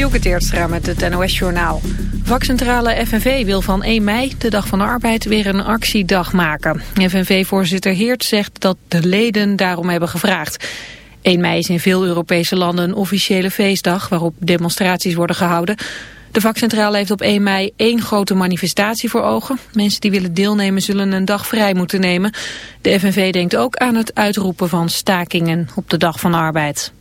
Dielke Teertstra met het NOS-journaal. Vakcentrale FNV wil van 1 mei, de dag van de arbeid, weer een actiedag maken. FNV-voorzitter Heert zegt dat de leden daarom hebben gevraagd. 1 mei is in veel Europese landen een officiële feestdag waarop demonstraties worden gehouden. De vakcentrale heeft op 1 mei één grote manifestatie voor ogen. Mensen die willen deelnemen zullen een dag vrij moeten nemen. De FNV denkt ook aan het uitroepen van stakingen op de dag van de arbeid.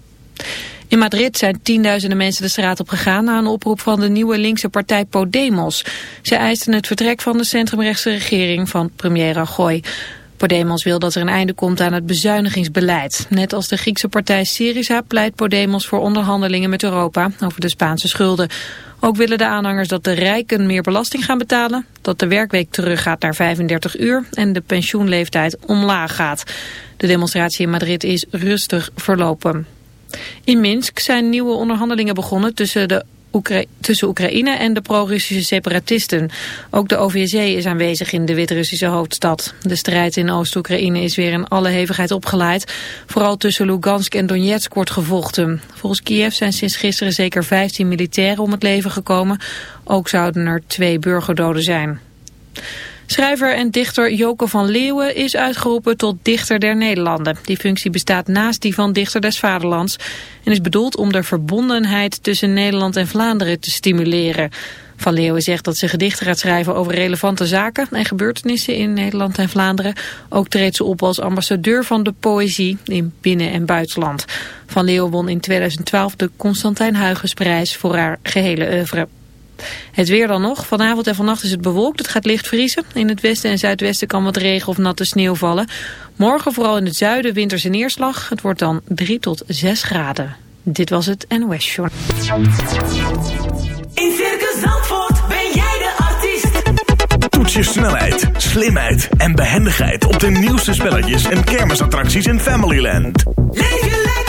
In Madrid zijn tienduizenden mensen de straat op gegaan na een oproep van de nieuwe linkse partij Podemos. Ze eisten het vertrek van de centrumrechtse regering van premier Rajoy. Podemos wil dat er een einde komt aan het bezuinigingsbeleid. Net als de Griekse partij Syriza pleit Podemos voor onderhandelingen met Europa over de Spaanse schulden. Ook willen de aanhangers dat de rijken meer belasting gaan betalen, dat de werkweek teruggaat naar 35 uur en de pensioenleeftijd omlaag gaat. De demonstratie in Madrid is rustig verlopen. In Minsk zijn nieuwe onderhandelingen begonnen tussen de tussen Oekraïne en de pro-Russische separatisten. Ook de OVSE is aanwezig in de Wit-Russische hoofdstad. De strijd in Oost-Oekraïne is weer in alle hevigheid opgeleid. Vooral tussen Lugansk en Donetsk wordt gevochten. Volgens Kiev zijn sinds gisteren zeker 15 militairen om het leven gekomen. Ook zouden er twee burgerdoden zijn. Schrijver en dichter Joke van Leeuwen is uitgeroepen tot dichter der Nederlanden. Die functie bestaat naast die van dichter des vaderlands en is bedoeld om de verbondenheid tussen Nederland en Vlaanderen te stimuleren. Van Leeuwen zegt dat ze gedichten gaat schrijven over relevante zaken en gebeurtenissen in Nederland en Vlaanderen. Ook treedt ze op als ambassadeur van de poëzie in binnen- en buitenland. Van Leeuwen won in 2012 de Constantijn Huygensprijs voor haar gehele oeuvre. Het weer dan nog. Vanavond en vannacht is het bewolkt. Het gaat licht vriezen. In het westen en zuidwesten kan wat regen of natte sneeuw vallen. Morgen vooral in het zuiden winterse neerslag. Het wordt dan 3 tot 6 graden. Dit was het NOS Show. In Circus Zandvoort ben jij de artiest. Toets je snelheid, slimheid en behendigheid op de nieuwste spelletjes en kermisattracties in Familyland. Leef je lekker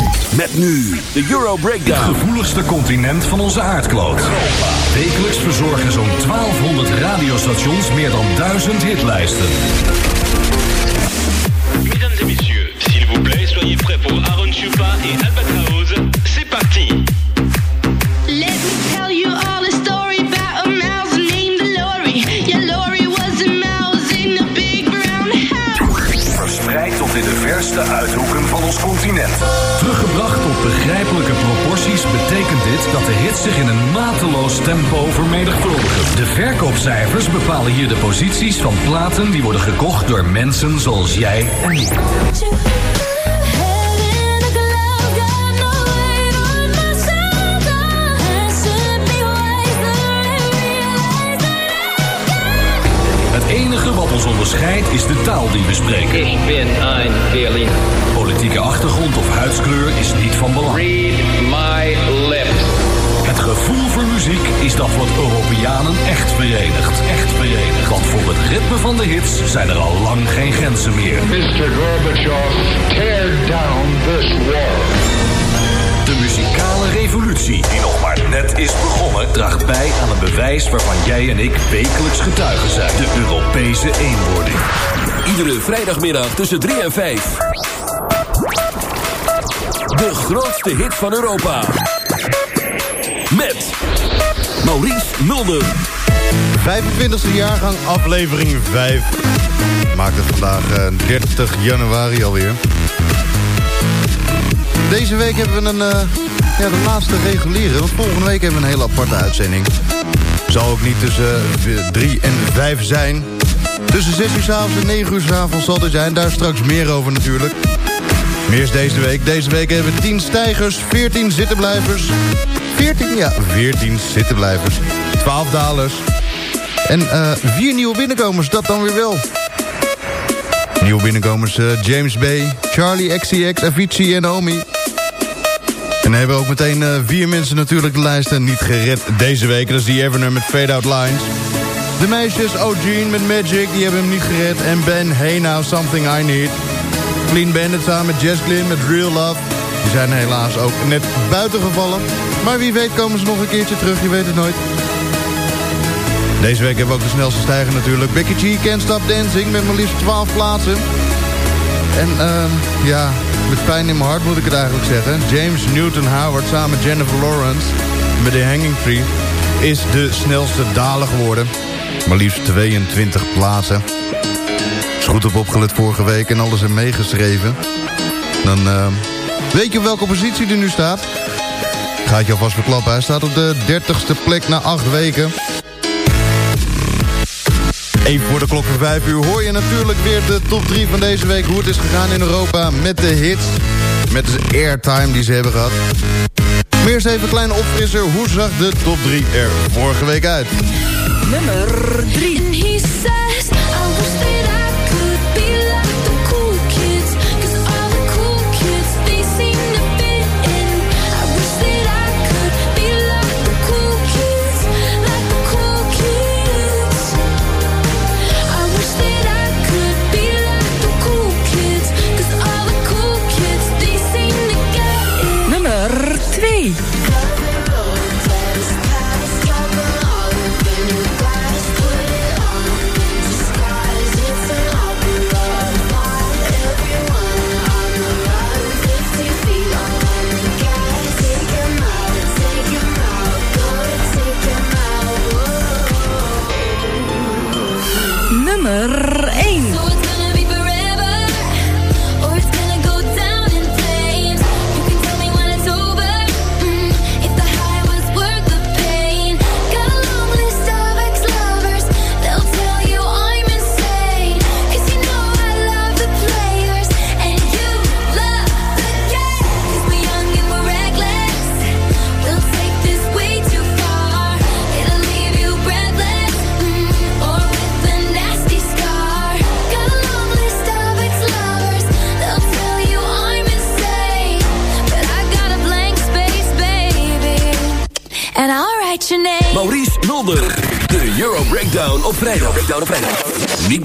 Met nu de Euro Breakdown. gevoeligste continent van onze aardkloot. Wekelijks verzorgen zo'n 1200 radiostations meer dan 1000 hitlijsten. Mesdames et messieurs, s'il vous plaît, soyez prêts pour Aaron Chupa et Albatraoz. Dat de hits zich in een mateloos tempo vermenigvuldigen. De verkoopcijfers bepalen hier de posities van platen die worden gekocht door mensen zoals jij en ik. Het enige wat ons onderscheidt is de taal die we spreken. Ik ben een Berlin. Politieke achtergrond of huidskleur is niet van belang. Read my gevoel voor muziek is dat wat Europeanen echt verenigt. Echt verenigt. Want voor het ritme van de hits zijn er al lang geen grenzen meer. Mr. Gorbachev, tear down this wall. De muzikale revolutie revolutie, die nog maar net is begonnen, draagt bij aan een bewijs waarvan jij en ik wekelijks getuigen zijn. De Europese eenwording. Iedere vrijdagmiddag tussen 3 en 5. De grootste hit van Europa. Maurice Mulder. 25e jaargang, aflevering 5. Maakt het vandaag eh, 30 januari alweer. Deze week hebben we een, eh, ja, de laatste reguliere. Want volgende week hebben we een hele aparte uitzending. Zal ook niet tussen 3 en 5 zijn. Tussen 6 uur s'avonds en 9 uur s'avonds zal er zijn. Daar straks meer over natuurlijk. Meer is deze week. Deze week hebben we 10 stijgers, 14 zittenblijvers. 14, ja, 14 zittenblijvers. 12 dalers. En eh vier nieuwe binnenkomers, dat dan weer wel. Nieuwe binnenkomers eh, James Bay, Charlie XCX, Avicii en Omi. En hebben ook meteen eh, vier mensen natuurlijk de lijsten niet gered deze week. Dat is die Everner met Fade Out Lines. De meisjes O'Gene met Magic, die hebben hem niet gered. En Ben, Hey Now, Something I Need. Clean Bandit samen met Jess Glynn met Real Love. Die zijn helaas ook net buiten gevallen. Maar wie weet komen ze nog een keertje terug, je weet het nooit. Deze week hebben we ook de snelste stijger natuurlijk. Becky G, Can't Stop Dancing met maar liefst 12 plaatsen. En ehm, ja, met pijn in mijn hart moet ik het eigenlijk zeggen. James Newton Howard samen met Jennifer Lawrence met The Hanging Tree... is de snelste daler geworden. Maar liefst 22 plaatsen. Is goed op opgelet vorige week en alles er meegeschreven. Dan ehm, weet je op welke positie hij nu staat. Ga ik je alvast verklappen. Hij staat op de 30ste plek na 8 weken. Even voor de klok van 5 uur hoor je natuurlijk weer de top 3 van deze week. Hoe het is gegaan in Europa met de hits. Met de airtime die ze hebben gehad. Maar eerst even een kleine opfrisser. Hoe zag de top 3 er vorige week uit? Nummer 3.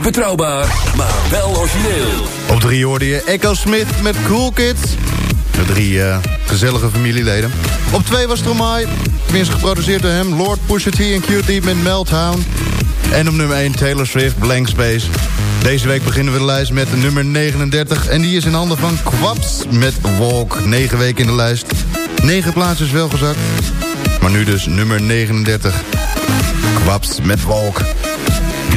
Betrouwbaar, maar wel origineel. Op 3 hoorde je Echo Smith met Cool Kids. De drie eh, gezellige familieleden. Op 2 was Stromae. Tenminste geproduceerd door hem. Lord Pusha T en QT met Meltdown. En op nummer 1 Taylor Swift, Blank Space. Deze week beginnen we de lijst met nummer 39. En die is in handen van Quaps met Walk. 9 weken in de lijst. 9 plaatsen is wel gezakt. Maar nu dus nummer 39. Quaps met Walk.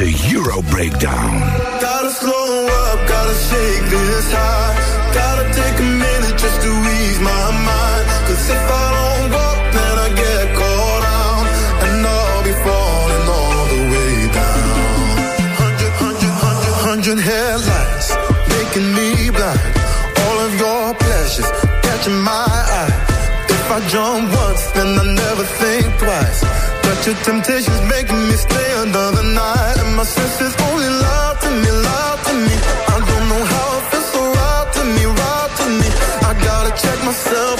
De Euro Breakdown. Gotta slow up, gotta shake this high. Gotta take a minute just to ease my mind. Cause if I don't go, then I get caught out. And I'll be falling all the way down. Hundred, hundred, hundred, hundred headlights, making me blind. All of your pleasures catching my eye. If I jump once, then I never think twice. But your temptation's making me my senses only lie to me, lie to me. I don't know how it feels so right to me, right to me. I gotta check myself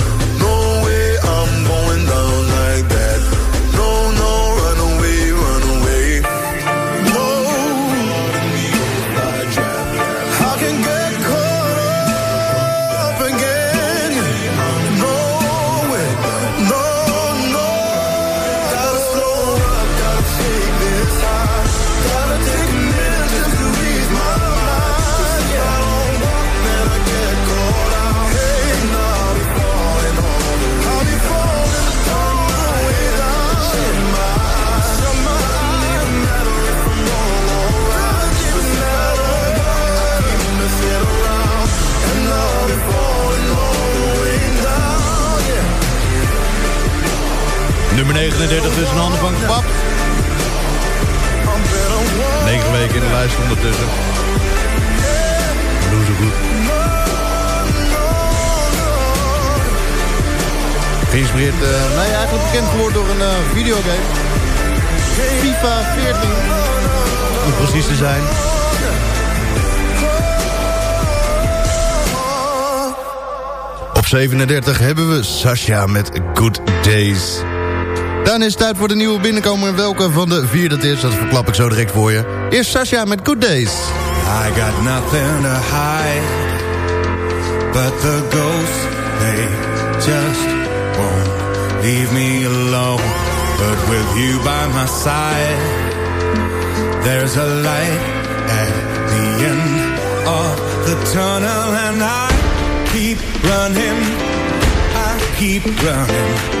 39 tussen de handen van Pap. 9 weken in de lijst ondertussen. Doen ze goed. Geïnspireerd, eh, nee, eigenlijk bekend geworden door een eh, videogame. FIFA 14. Om precies te zijn. Op 37 hebben we Sasha met Good Days. Dan is het tijd voor de nieuwe binnenkomer. En welke van de vier dat is, dat verklap ik zo direct voor je. Eerst Sasha met Good Days. I got nothing to hide But the ghosts, they just won't leave me alone But with you by my side There's a light at the end of the tunnel And I keep running I keep running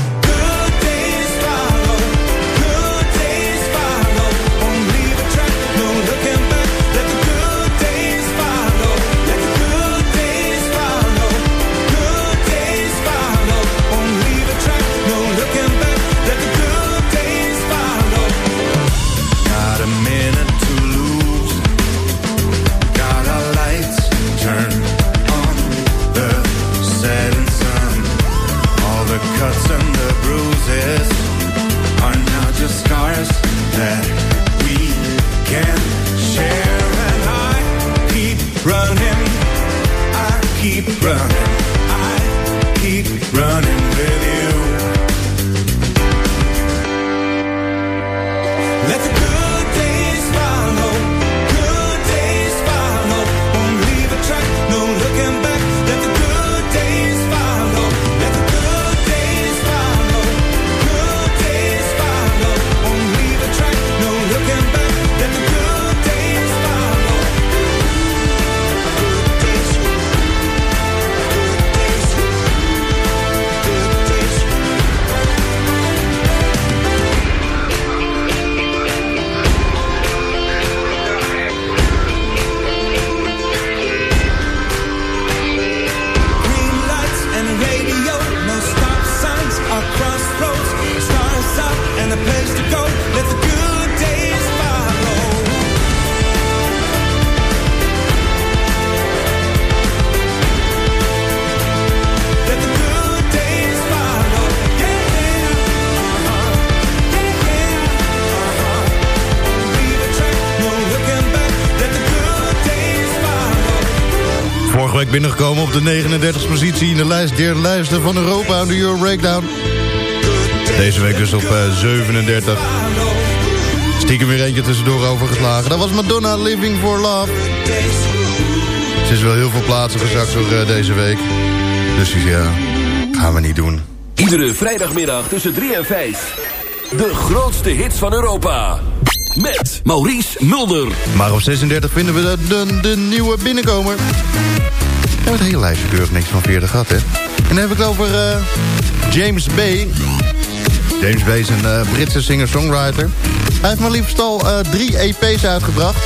keep week binnengekomen op de 39e positie in de lijst der lijsten van Europa aan de Euro Breakdown. Deze week dus op eh, 37. Stiekem weer eentje tussendoor overgeslagen. Dat was Madonna Living for Love. Ze is wel heel veel plaatsen gezakt door eh, deze week. Dus ja, gaan we niet doen. Iedere vrijdagmiddag tussen 3 en 5. De grootste hits van Europa. Met Maurice Mulder. Maar op 36 vinden we de, de, de nieuwe binnenkomer. Hebben het hele lijstje keurig niks van 40 gehad, hè. En dan heb ik het over eh, James Bay. James Bay is een eh, Britse singer-songwriter. Hij heeft maar liefst al eh, drie EP's uitgebracht.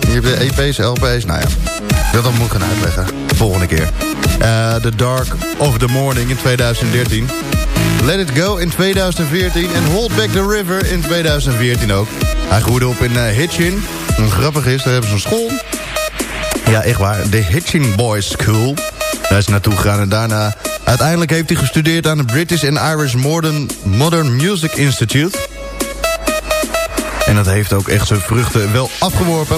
Je hebt de EP's, LP's, nou ja. Dat dan moet ik gaan uitleggen. Volgende keer. The Dark of the Morning in 2013. Let It Go in 2014 en Hold Back the River in 2014 ook. Hij groeide op in Hitchin. En grappig is, daar hebben ze een school. Ja, echt waar. De Hitchin Boys School. Daar is naartoe gegaan en daarna... Uiteindelijk heeft hij gestudeerd aan de British and Irish Modern, Modern Music Institute. En dat heeft ook echt zijn vruchten wel afgeworpen.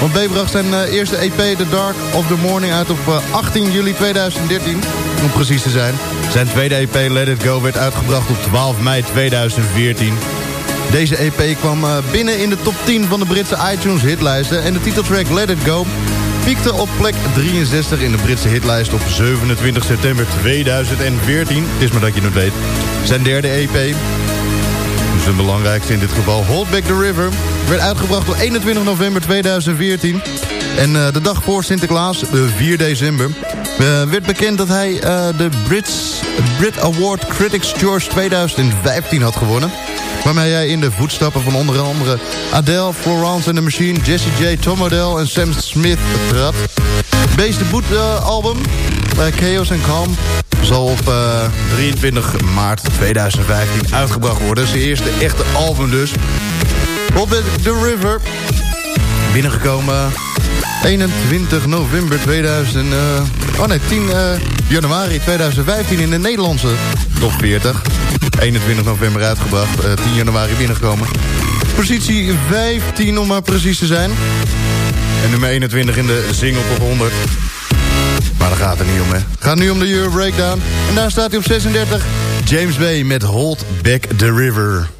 Want B bracht zijn uh, eerste EP The Dark of the Morning uit op uh, 18 juli 2013. Om precies te zijn. Zijn tweede EP Let It Go werd uitgebracht op 12 mei 2014. Deze EP kwam uh, binnen in de top 10 van de Britse iTunes hitlijsten. En de titeltrack Let It Go piekte op plek 63 in de Britse hitlijst op 27 september 2014. Het is maar dat je het weet. Zijn derde EP, dus de belangrijkste in dit geval, Hold Back the River... werd uitgebracht op 21 november 2014. En uh, de dag voor Sinterklaas, de 4 december... Uh, werd bekend dat hij uh, de Brits, Brit Award Critics George 2015 had gewonnen. Waarmee hij in de voetstappen van onder andere Adele, Florence and the Machine... Jessie J, Tom Odell en Sam Smith trad. Beest debuutalbum, uh, Chaos and Calm... zal op 23 maart 2015 uitgebracht worden. Zijn eerste echte album dus. Op The River, binnengekomen 21 november 2000... Uh, oh nee, 10 uh, januari 2015 in de Nederlandse top 40. 21 november uitgebracht, uh, 10 januari binnengekomen. Positie 15 om maar precies te zijn. En nummer 21 in de single top 100. Maar daar gaat het niet om, hè. Gaat nu om de Euro Breakdown. En daar staat hij op 36. James Bay met Hold Back the River.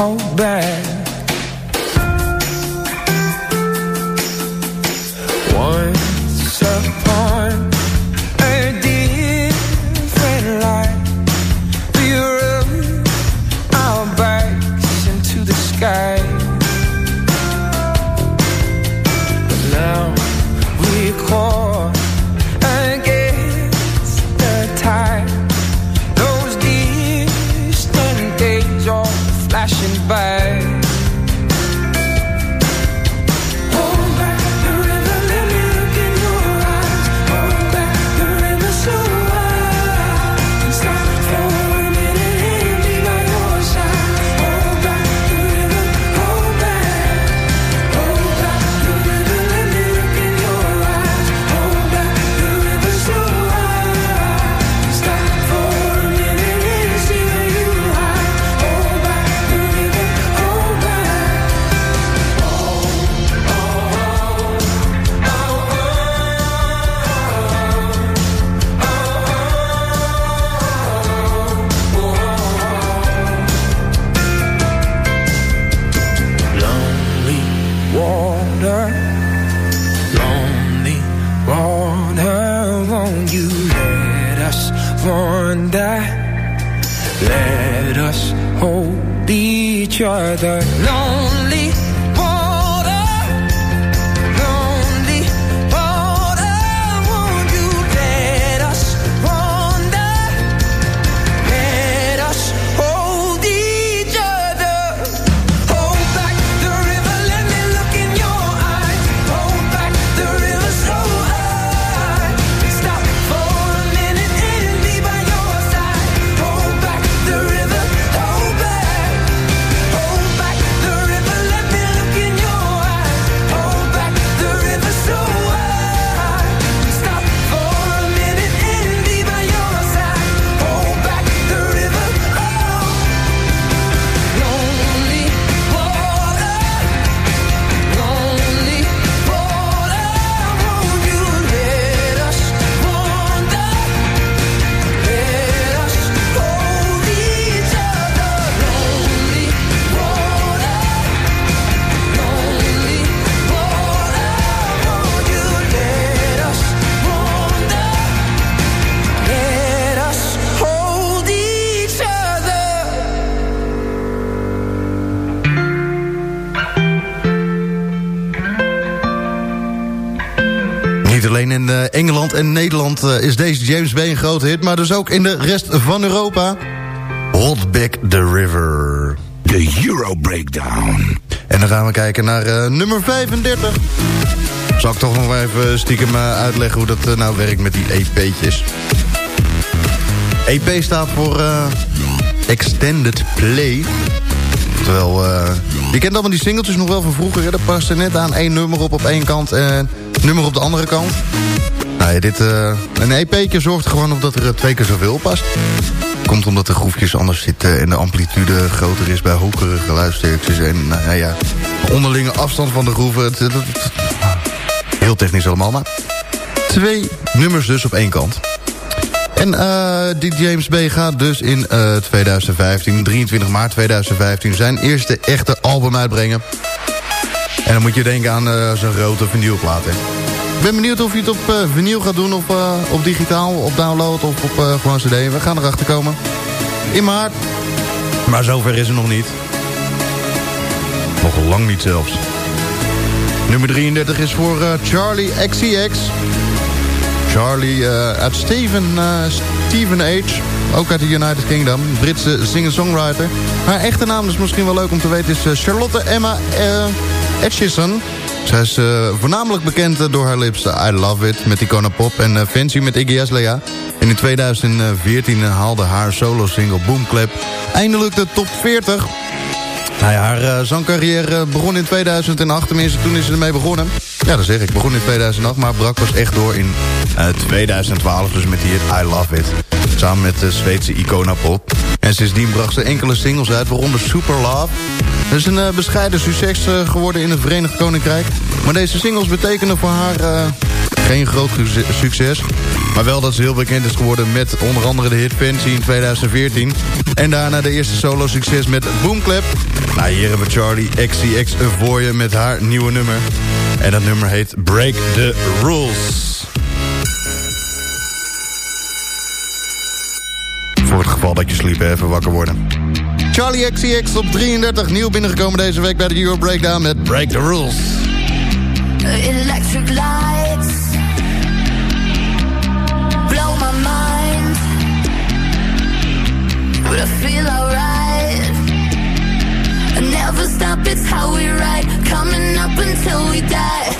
Hold back. Engeland en Nederland eh, is deze James Bay een grote hit... maar dus ook in de rest van Europa. Hold Back the River. De Euro Breakdown. En dan gaan we kijken naar eh, nummer 35. Zal ik toch nog even stiekem eh, uitleggen hoe dat nou werkt met die EP'tjes. EP staat voor Extended Play. Terwijl, je kent allemaal die singeltjes nog wel van vroeger. Hè? Daar past er net aan één nummer op op één kant en nummer op de andere kant. Nou ja, dit, eh, een EP'tje zorgt er gewoon op dat er eh, twee keer zoveel past. Komt omdat de groefjes anders zitten en de amplitude groter is bij hogere geluidsterktes. En nou ja, de onderlinge afstand van de groeven. Het, heel technisch allemaal, maar twee nummers dus op één kant. En eh, die James B gaat dus in eh, 2015, 23 maart 2015... zijn eerste echte album uitbrengen. En dan moet je denken aan zijn grote vinylplaat. hè. Ik ben benieuwd of je het op eh, vinyl gaat doen, of eh, op digitaal, op download of op eh, gewoon cd. We gaan erachter komen. In maart. Maar zover is het nog niet. Nog lang niet zelfs. Nummer 33 is voor Charlie XCX. Charlie uit Steven, Steven H. Ook uit de United Kingdom. Britse singer-songwriter. Haar echte naam is misschien wel leuk om te weten... is Charlotte Emma uh, Etchison. Zij is eh, voornamelijk bekend eh, door haar lips eh, I Love It met Icona Pop... en Fancy met Iggy Azalea. En in 2014 haalde haar solo-single Boomclap eindelijk de top 40... Nou ja, haar zangcarrière begon in 2008. Tenminste, toen is ze ermee begonnen. Ja, dat zeg ik. Begon in 2008, maar brak pas echt door in eh, 2012. Dus met die I Love It. Samen met de Zweedse Icona Pop. En sindsdien bracht ze enkele singles uit, waaronder Super Love. Het is een eh, bescheiden succes eh, geworden in het Verenigd Koninkrijk. Maar deze singles betekenen voor haar eh, geen groot succes-. Maar wel dat ze heel bekend is geworden met onder andere de hit Fancy in 2014. En daarna de eerste solo succes met Boomclap. Nou, hier hebben we Charlie XCX voor je met haar nieuwe nummer. En dat nummer heet Break the Rules. Geval dat je sliep, even wakker worden. Charlie XCX op 33, nieuw binnengekomen deze week bij de Euro Breakdown met Break the Rules. Electric lights blow my mind, but I feel alright. I never stop, it's how we ride, coming up until we die.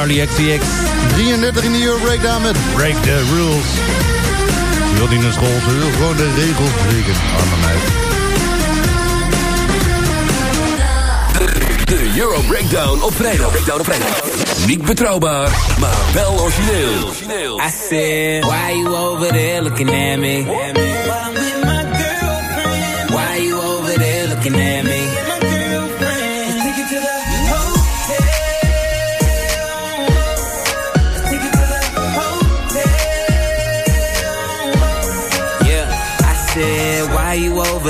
Charlie XCX. 33 in de Euro Breakdown met Break the Rules. Ze wil niet naar school, ze wil gewoon de regels breken. Arme meid. De Euro Breakdown op vrijdag. Breakdown op vrijdag. Niet betrouwbaar, maar wel origineel. I said, why you over there looking at me?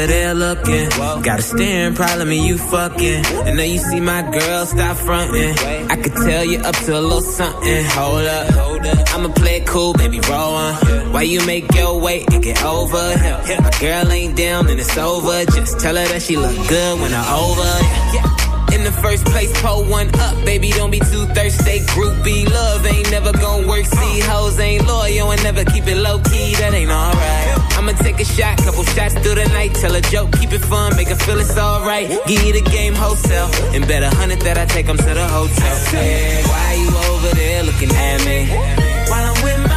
Over there looking? Got a staring problem and you fucking. And know you see my girl, stop fronting. I could tell you up to a little something. Hold up, I'ma play it cool, baby, roll on. Why you make your way and get over here? My girl ain't down and it's over. Just tell her that she look good when I'm over. In the first place, pull one up, baby. Don't be too thirsty. Groupie love ain't never gonna work. See, hoes ain't loyal and never keep it low key. That ain't alright. I'ma take a shot, couple shots through the night. Tell a joke, keep it fun, make her feel it's alright. Give you the game wholesale, and bet a hundred that I take 'em to the hotel. Said, why you over there looking at me? While I'm with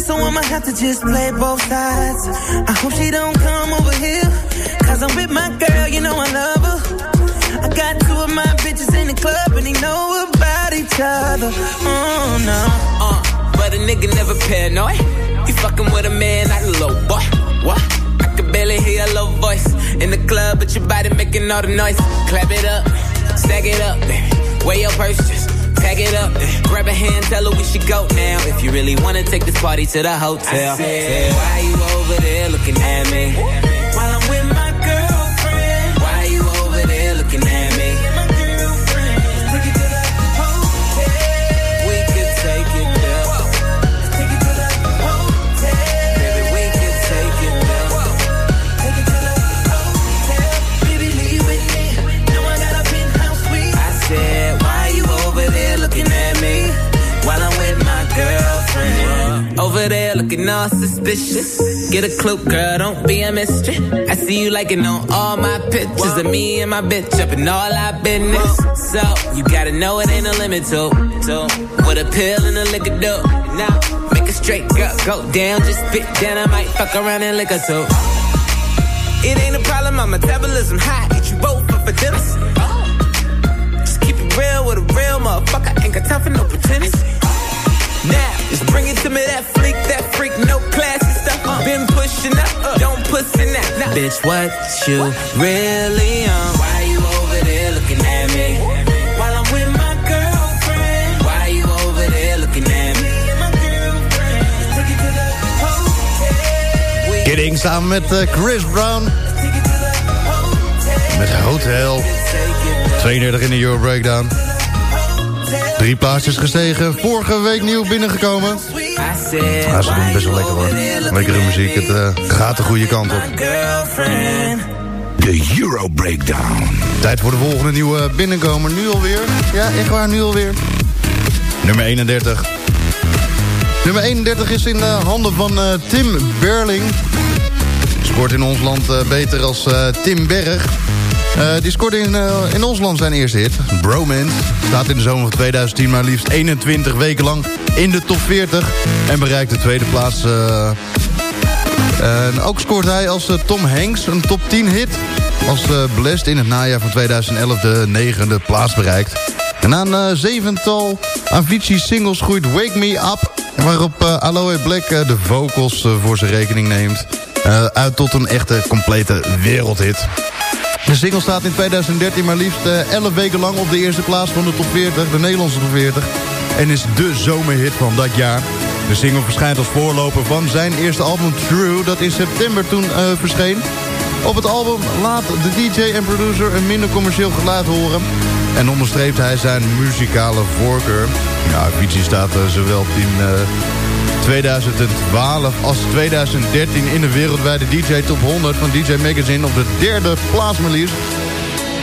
so I'ma have to just play both sides. I hope she don't come over here, cause I'm with my girl, you know I love her. I got two of my bitches in the club, and they know about each other. Oh no. Uh, but a nigga never paranoid. You fucking with a man, not a low boy. What? I can barely hear your low voice in the club, but your body making all the noise. Clap it up, stack it up. Weigh your purse, just pack it up. Grab a hand, tell her we should go now. If you really wanna take this party to the hotel. I said, why you over there looking at me? All suspicious. Get a clue, girl, don't be a mystery. I see you liking on all my pictures of me and my bitch up in all our business. So you gotta know it ain't a limit to, to what a pill and a liquor do. Now make a straight girl go down, just spit down. I might fuck around and lick her too. It ain't a problem, my metabolism high. Eat you both up for dinner. Just keep it real with a real motherfucker. Ain't got time for no pretense. Now, just bring it to me, that no classy stuff. Been pushing up, don't pussy now. Nah. Bitch, what you really on? Why you over there looking at me? While I'm with my girlfriend. Why you over there looking at me? Kidding samen met eh, Chris Brown. Met Hotel. 32 in de Euro Breakdown. Drie plaatsjes gestegen. Vorige week nieuw binnengekomen. Ja, ze doen best wel lekker hoor. Lekkere muziek. Het eh, gaat de goede kant op. De Euro Breakdown. Tijd voor de volgende nieuwe binnenkomer. Nu alweer. Ja, echt waar, nu alweer. Nummer 31. Nummer 31 is in de handen van eh, Tim Berling. Scoort in ons land eh, beter als eh, Tim Berg. Eh, die scoorde in, eh, in ons land zijn eerste hit. Bromance staat in de zomer van 2010 maar liefst 21 weken lang in de top 40. En bereikt de tweede plaats. eh, en ook scoort hij als Tom Hanks een top 10 hit. Als Blessed in het najaar van 2011 de negende plaats bereikt. En na een zevental Avicii-singles groeit Wake Me Up... waarop Aloe Black de vocals voor zijn rekening neemt... uit tot een echte complete wereldhit. De single staat in 2013 maar liefst eh, 11 weken lang op de eerste plaats van de top 40, de Nederlandse top 40. En is de zomerhit van dat jaar. De single verschijnt als voorloper van zijn eerste album True, dat in september toen eh, verscheen. Op het album laat de DJ en producer een minder commercieel geluid horen. En onderstreept hij zijn muzikale voorkeur. Ja, Avicii staat eh, zowel in eh, 2012 als 2013 in de wereldwijde DJ Top 100 van DJ Magazine op de derde plaats maar liefst.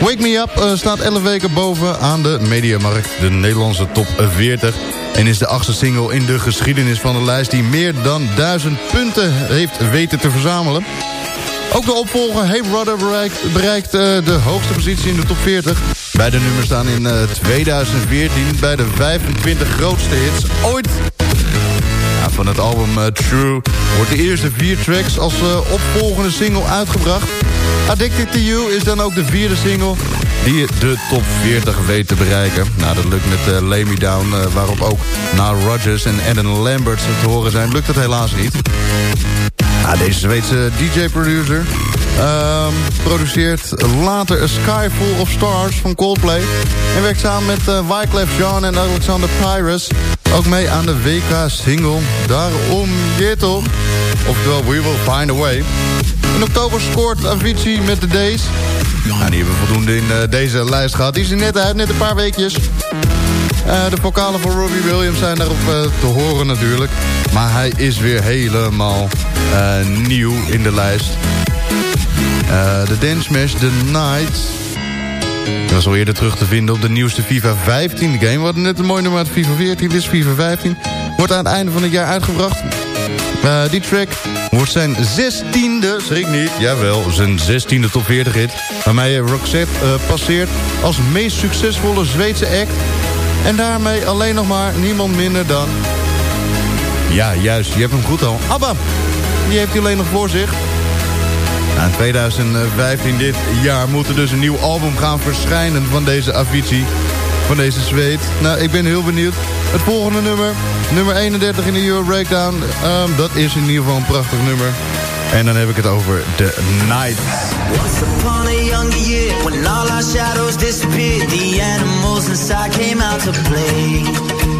Wake Me Up eh, staat 11 weken boven aan de Mediamarkt, de Nederlandse top 40. En is de achtste single in de geschiedenis van de lijst die meer dan 1000 punten heeft weten te verzamelen. Ook de opvolger Hey Brother bereikt, eh, de hoogste positie in de top 40. Beide nummers staan in eh, 2014 bij de 25 grootste hits ooit van het album eh, True wordt de eerste vier tracks als eh, opvolgende single uitgebracht. Addicted to You is dan ook de vierde single die de top 40 weet te bereiken. Nou, dat lukt met uh, Lay Me Down, eh, waarop ook Nile Rodgers en Adam Lambert te horen zijn. Lukt het helaas niet. Nou, deze Zweedse DJ-producer ehm, produceert later A Sky Full of Stars van Coldplay. En werkt samen met uh, Wyclef Jean en Alexander Pyrus ook mee aan de WK-single. Daarom je toch. Oftewel, we will find a way. In oktober scoort Avicii met de Days. Nou, die hebben we voldoende in uh, deze lijst gehad. Die is er net uit, net een paar weekjes. Uh, de vocalen van Robbie Williams zijn daarop te horen natuurlijk. Maar hij is weer helemaal nieuw in de lijst. De Dance Smash The Night. Dat was al eerder terug te vinden op de nieuwste FIFA 15 game. Hadden net een mooi nummer uit FIFA 14. Dit is FIFA 15. Wordt aan het einde van het jaar uitgebracht. Uh, die track wordt zijn zestiende, schrik niet, jawel, zijn zestiende top 40 hit. Waarmee Roxette uh, passeert als meest succesvolle Zweedse act. En daarmee alleen nog maar niemand minder dan... Ja, juist, je hebt hem goed al. ABBA, die heeft hij alleen nog voor zich. In 2015 dit jaar moet er dus een nieuw album gaan verschijnen van deze Avicii. Van deze Zweed. Nou, ik ben heel benieuwd. Het volgende nummer, nummer 31 in de Euro Breakdown. Um, dat is in ieder geval een prachtig nummer. En dan heb ik het over The Night. A younger year, when all our shadows disappeared, the animals inside came out to play.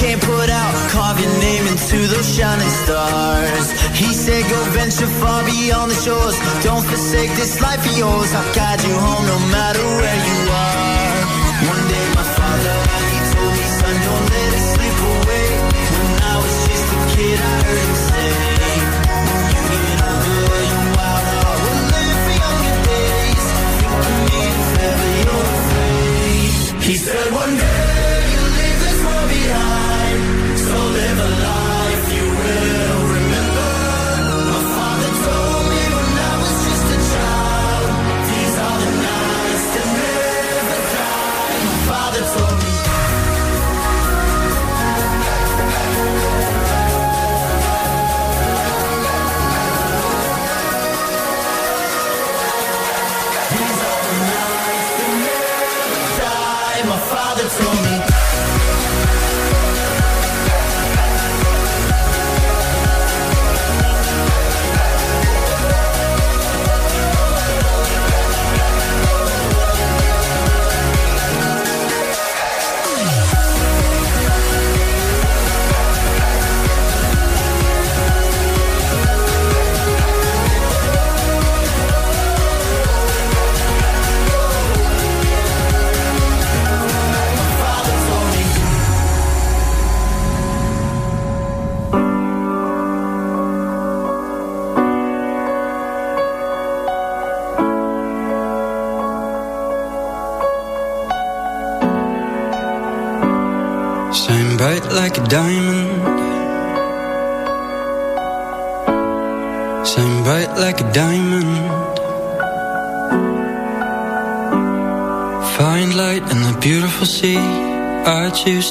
Can't put out. Carve your name into those shining stars. He said, Go venture far beyond the shores. Don't forsake this life of yours. I'll guide you home no matter where you are. One day, my father, he told me, Son, don't let it slip away. When I was just a kid, I heard him say, you get older, your wild heart will live for younger days. Think of me if you're afraid. He said one day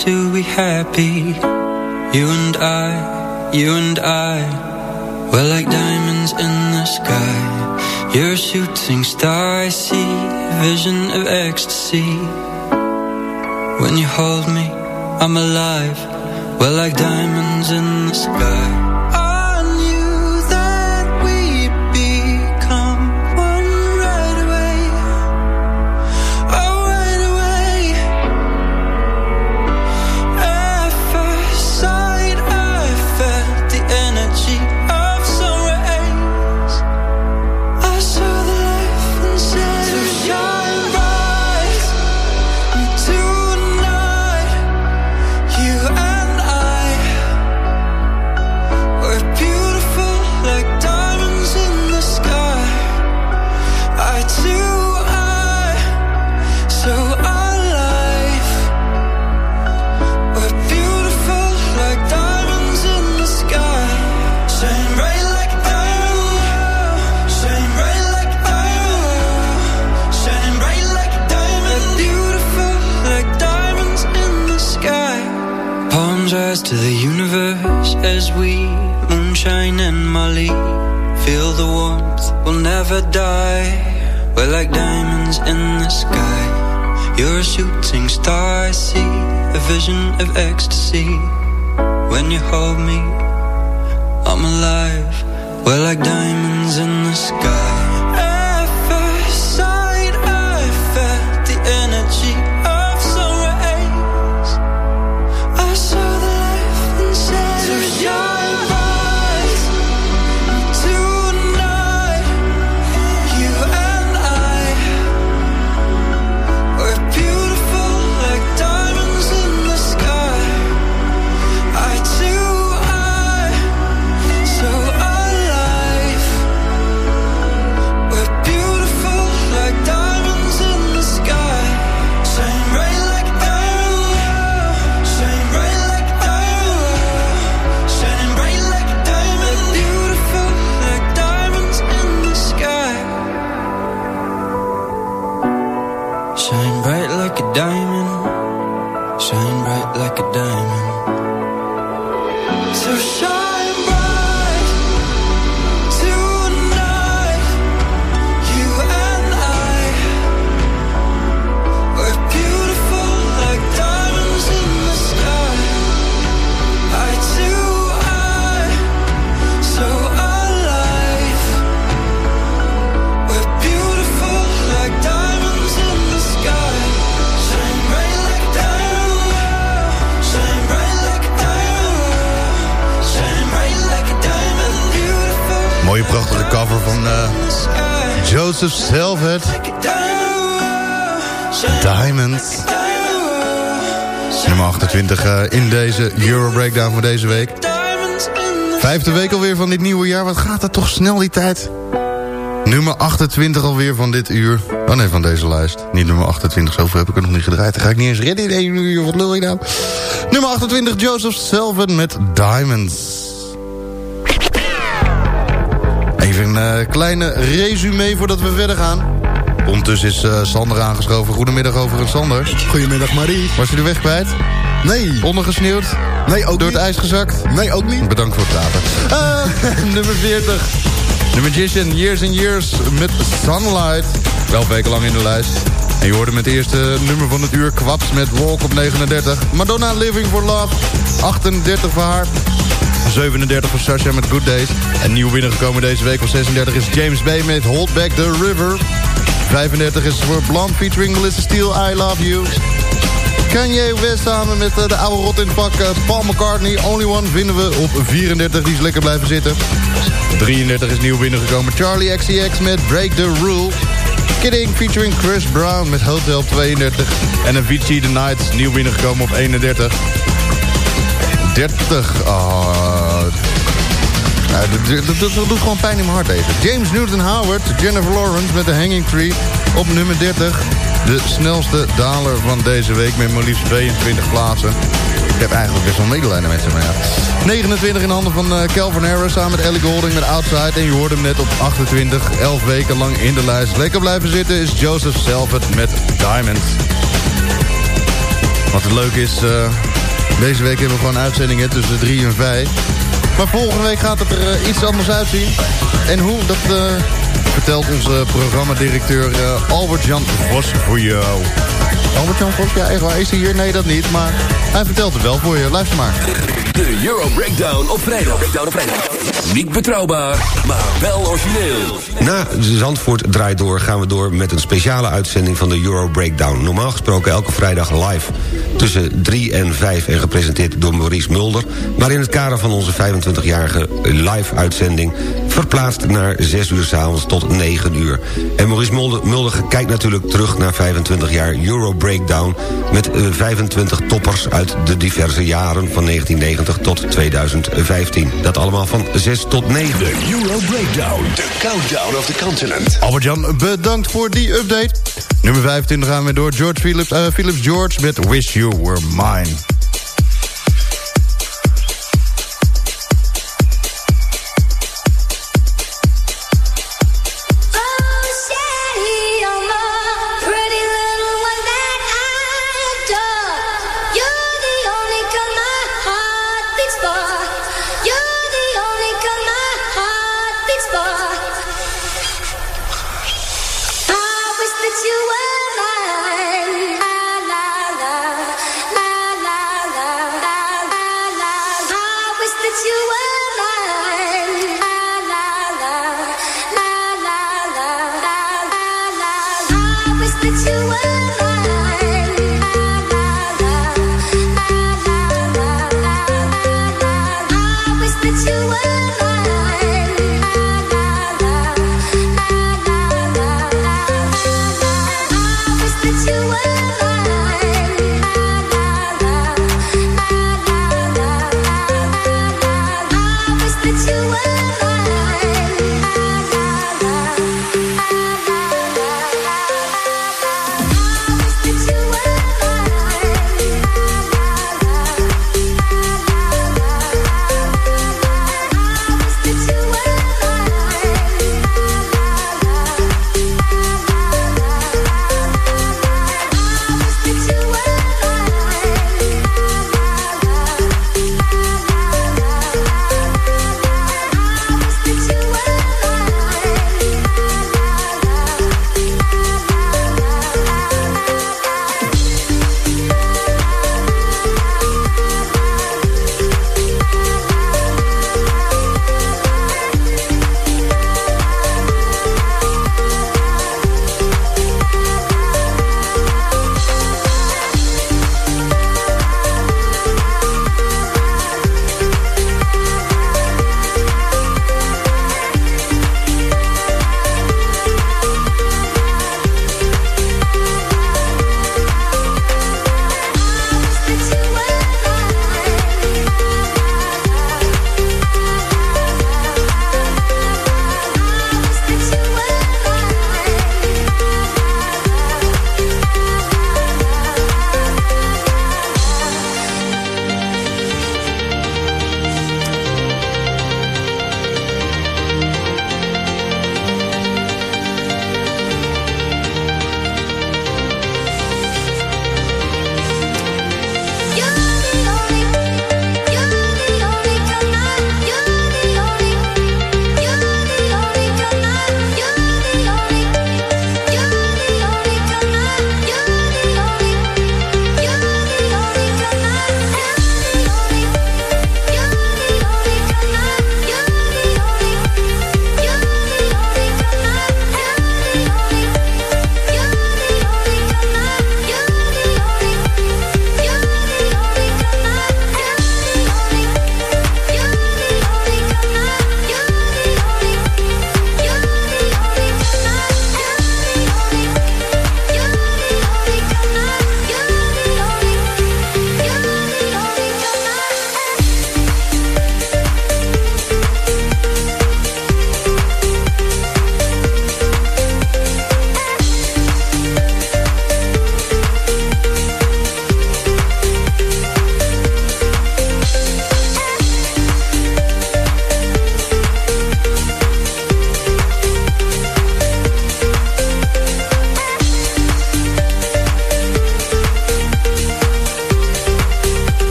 To be happy. You and I, you and I. We're like diamonds in the sky. You're a shooting star, I see. Vision of ecstasy. When you hold me, I'm alive. We're like diamonds in the sky. Never die. We're like diamonds in the sky. You're a shooting star. I see a vision of ecstasy. When you hold me, I'm alive. We're like diamonds in the sky. Snel die tijd? Nummer 28 alweer van dit uur. Oh nee, van deze lijst. Niet nummer 28, zoveel heb ik er nog niet gedraaid. Dan ga ik niet eens redden in één uur. Wat lul je nou? Nummer 28, Joseph Selvet met Diamonds. Even een eh, kleine resume voordat we verder gaan. Ondertussen is eh, Sander aangeschoven. Goedemiddag overigens, Sander. Goedemiddag, Marie. Was je de weg kwijt? Nee. Ondergesneeuwd? Nee, ook Door niet. het ijs gezakt? Nee, ook niet. Bedankt voor het praten. Eh, nummer 40. The Magician, Years and Years met Sunlight. Wel wekenlang in de lijst. En je hoorde met het eerste nummer van het uur Kwaps met Walk op 39. Madonna Living for Love, 38 voor haar. 37 voor Sasha met Good Days. En nieuw binnengekomen deze week op 36 is James Bay met Hold Back the River. 35 is voor Blonde featuring Melissa Steele, I Love You. Kanye West samen met eh, de oude rot in het pak eh, Paul McCartney. Only One vinden we op 34, die is lekker blijven zitten. 33 is nieuw binnengekomen Charlie XCX met Break the Rule. Kidding featuring Chris Brown met Hotel 32. En Avicii The Nights nieuw binnengekomen op 31. 30. Oh. Dat, dat, doet gewoon pijn in mijn hart deze. James Newton Howard, Jennifer Lawrence met The Hanging Tree op nummer 30. De snelste daler van deze week met maar liefst 22 plaatsen. Ik heb eigenlijk best wel medelijden met ze, maar ja. 29 in handen van eh, Calvin Harris samen met Ellie Golding met Outside. En je hoort hem net op 28, 11 weken lang in de lijst. Lekker blijven zitten is Joseph Selvet met Diamond. Wat het leuk is, eh, deze week hebben we gewoon uitzendingen tussen 3 en 5. Maar volgende week gaat het er eh, iets anders uitzien. En hoe, dat eh, vertelt onze programmadirecteur eh, Albert-Jan Vos voor jou. Albert-Jan Vos, ja echt waar, is hij hier? Nee, dat niet, maar hij vertelt het wel voor je. Luister maar. De Euro Breakdown op vrijdag. Breakdown op vrijdag. Niet betrouwbaar, maar wel origineel. Na Zandvoort draait door gaan we door met een speciale uitzending van de Euro Breakdown. Normaal gesproken elke vrijdag live tussen 3 en 5 en gepresenteerd door Maurice Mulder. Maar in het kader van onze 25-jarige live uitzending verplaatst naar 6 uur s'avonds tot 9 uur. En Maurice Mulder, Mulder kijkt natuurlijk terug naar 25 jaar Euro Breakdown... met eh, 25 toppers uit de diverse jaren van 1990 tot 2015. Dat allemaal van 6 tot 9. De Euro Breakdown. The countdown of the continent. Albert-Jan, bedankt voor die update. Nummer 25 gaan we door George Philips, eh, Philips George met Wish You Were Mine.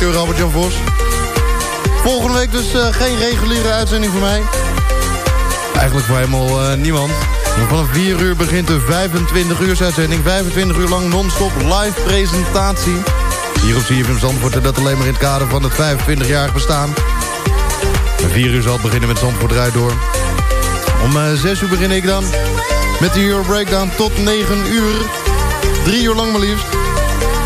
Programmadirecteur Albert-Jan Vos. Volgende week dus eh, geen reguliere uitzending voor mij. Eigenlijk voor helemaal eh, niemand. Vanaf 4 uur begint de 25 uur uitzending. 25 uur lang non-stop live presentatie. Hier op CFM Zandvoort en dat alleen maar in het kader van het 25-jarig bestaan. Om 4 uur zal het beginnen met Zandvoort eruit door. Om eh, 6 uur begin ik dan met de Euro Breakdown tot 9 uur. Drie uur lang maar liefst.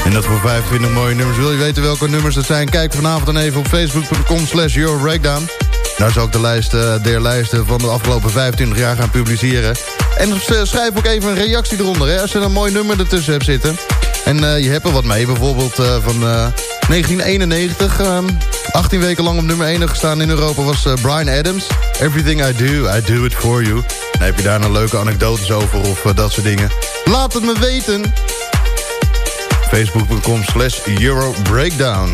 En dat voor 25 mooie nummers. Wil je weten welke nummers dat zijn? Kijk vanavond dan even op facebook.com slash Euro Breakdown. Daar zal ik de lijst eh, der lijsten van de afgelopen 25 jaar gaan publiceren. En eh, schrijf ook even een reactie eronder. Hè, als je een mooi nummer ertussen hebt zitten. En eh, je hebt er wat mee. Bijvoorbeeld van eh, 1991. ehm, 18 weken lang op nummer 1 gestaan in Europa was Brian Adams. Everything I do, I do it for you. Heb je daar een leuke anekdotes over of dat soort dingen? Laat het me weten. Facebook.com slash Euro Breakdown.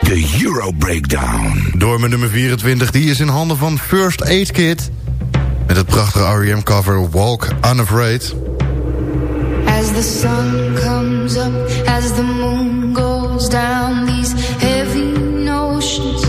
De Euro Breakdown. Door mijn nummer 24, die is in handen van First Aid Kit. Met het prachtige R.E.M. cover Walk Unafraid. As the sun comes up, as the moon goes down, these heavy notions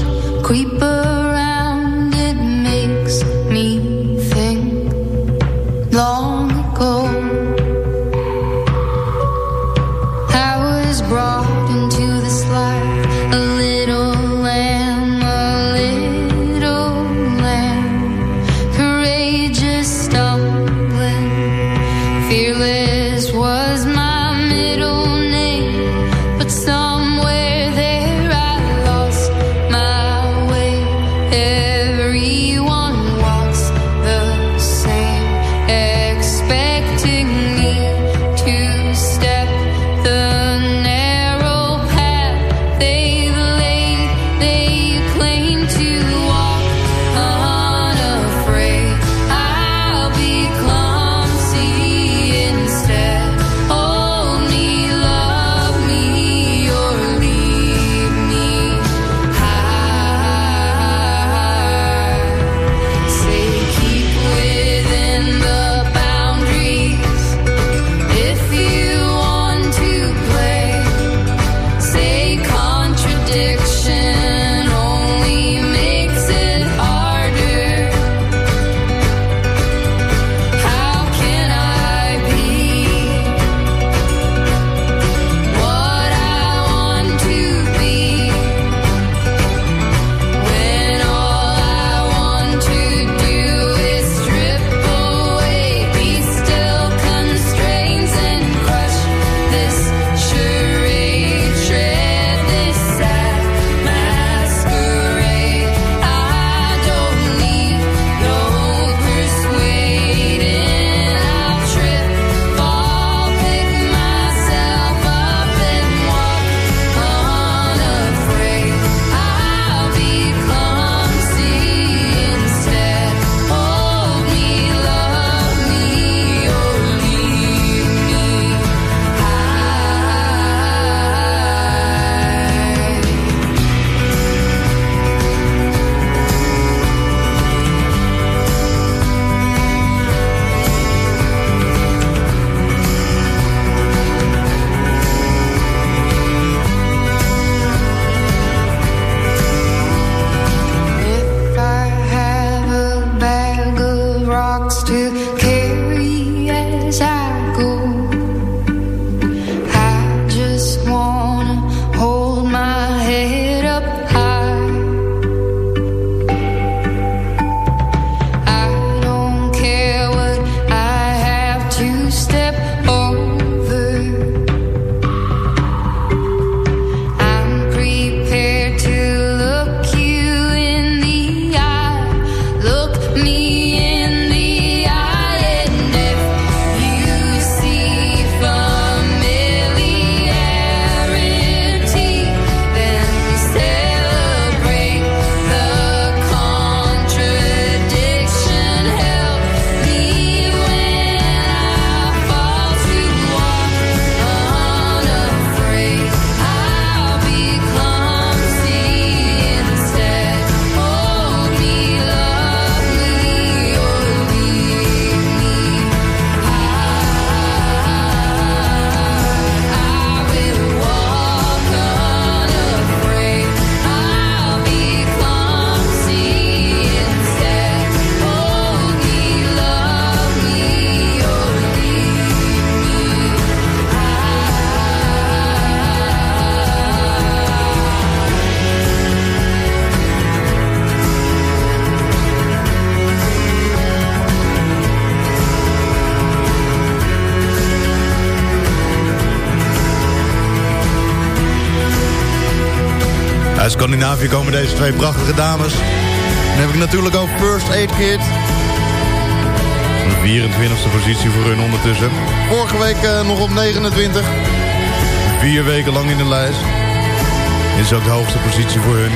Scandinavië komen deze twee prachtige dames. Dan heb ik natuurlijk ook First Aid Kit. De 24e positie voor hun ondertussen. Vorige week eh, nog op 29. Vier weken lang in de lijst. Dit is ook de hoogste positie voor hun.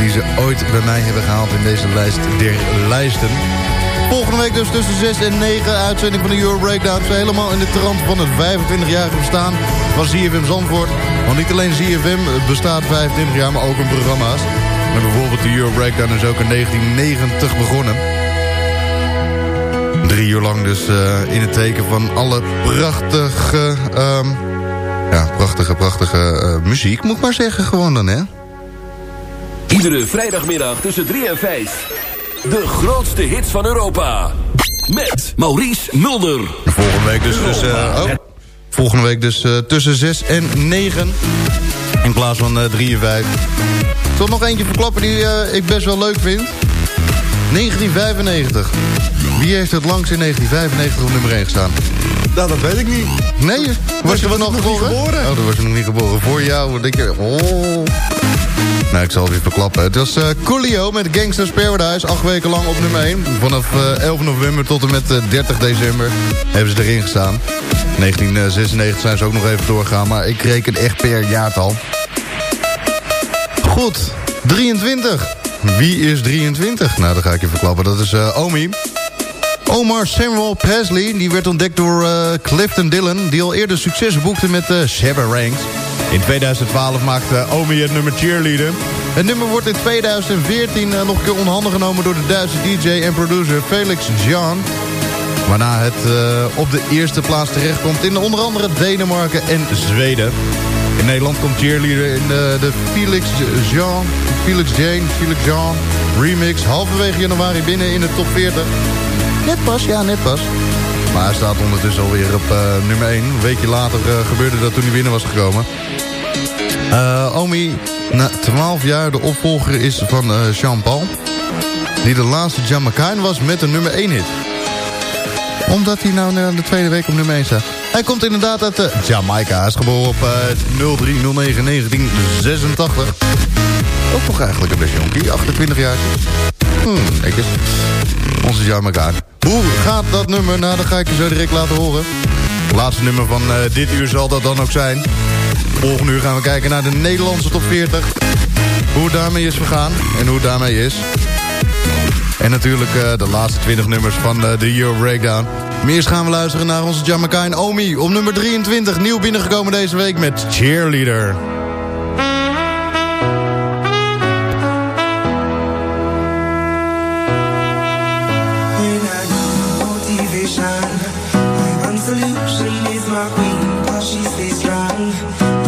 Die ze ooit bij mij hebben gehaald in deze lijst der lijsten. Volgende week dus tussen 6 en 9 uitzending van de Euro Breakdown. Ze helemaal in de trant van het 25-jarige bestaan van ZFM Zandvoort. Want niet alleen ZFM bestaat 25 jaar, maar ook een programma's. En bijvoorbeeld de Euro Breakdown is ook in 1990 begonnen. Drie uur lang dus eh, in het teken van alle prachtige... ehm, ja, prachtige, prachtige eh, muziek, moet ik maar zeggen gewoon dan, hè? Iedere vrijdagmiddag tussen 3 en 5. De grootste hits van Europa. Met Maurice Mulder. Volgende week dus, tussen, oh, volgende week dus eh, tussen 6 en 9. In plaats van 3 en 5. Tot nog eentje verklappen die eh, ik best wel leuk vind. 1995. Wie heeft het langst in 1995 op nummer 1 gestaan? Nou, dat weet ik niet. Nee, was je was er nog niet geboren? Oh, dat was je nog niet geboren. Voor jou, denk je... Oh. Nou, ik zal het weer verklappen. Het was eh Coolio met Gangsters Paradise. Acht weken lang op nummer 1. Vanaf eh, 11 november tot en met eh, 30 december hebben ze erin gestaan. 1996 zijn ze ook nog even doorgegaan. Maar ik reken echt per jaartal. Goed, 23. Wie is 23? Nou, dat ga ik je verklappen. Dat is eh, Omi. Omar Samuel Pasley, die werd ontdekt door eh, Clifton Dillon... die al eerder succes boekte met uh, Shabba Ranks. In 2012 maakte Omi het nummer Cheerleader. Het nummer wordt in 2014 eh, nog een keer onderhanden genomen... door de Duitse DJ en producer Felix Jan... Waarna het eh, op de eerste plaats terechtkomt in onder andere Denemarken en Zweden. In Nederland komt Cheerleader in de, de Felix Jean, Felix Jane, Felix Jean remix halverwege januari binnen in de top 40. Net pas, ja, net pas. Maar hij staat ondertussen alweer op eh, nummer 1. Een weekje later eh, gebeurde dat toen hij binnen was gekomen. Eh, Omi, na 12 jaar de opvolger is van eh Jean Paul. Die de laatste Jamaican was met een nummer 1 hit omdat hij nou de tweede week op nummer 1 staat. Hij komt inderdaad uit Jamaica. Hij is geboren op uh, 03 09 1986. Ook nog eigenlijk een beetje jonkie. 28 jaar. Hmm, netjes. Onze Jamaica. Hoe gaat dat nummer? Nou, dat ga ik je zo direct laten horen. Het laatste nummer van uh, dit uur zal dat dan ook zijn. Volgende uur gaan we kijken naar de Nederlandse top 40. Hoe daarmee is vergaan en hoe daarmee is. En natuurlijk uh, de laatste 20 nummers van uh, de Euro Breakdown. Eerst gaan we luisteren naar onze Jamaican Omi. Op nummer 23, nieuw binnengekomen deze week met Cheerleader. Solution is my queen, 'cause she stays strong.